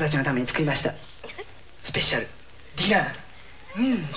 たちのために作りました。スペシャル。ディナー。うん。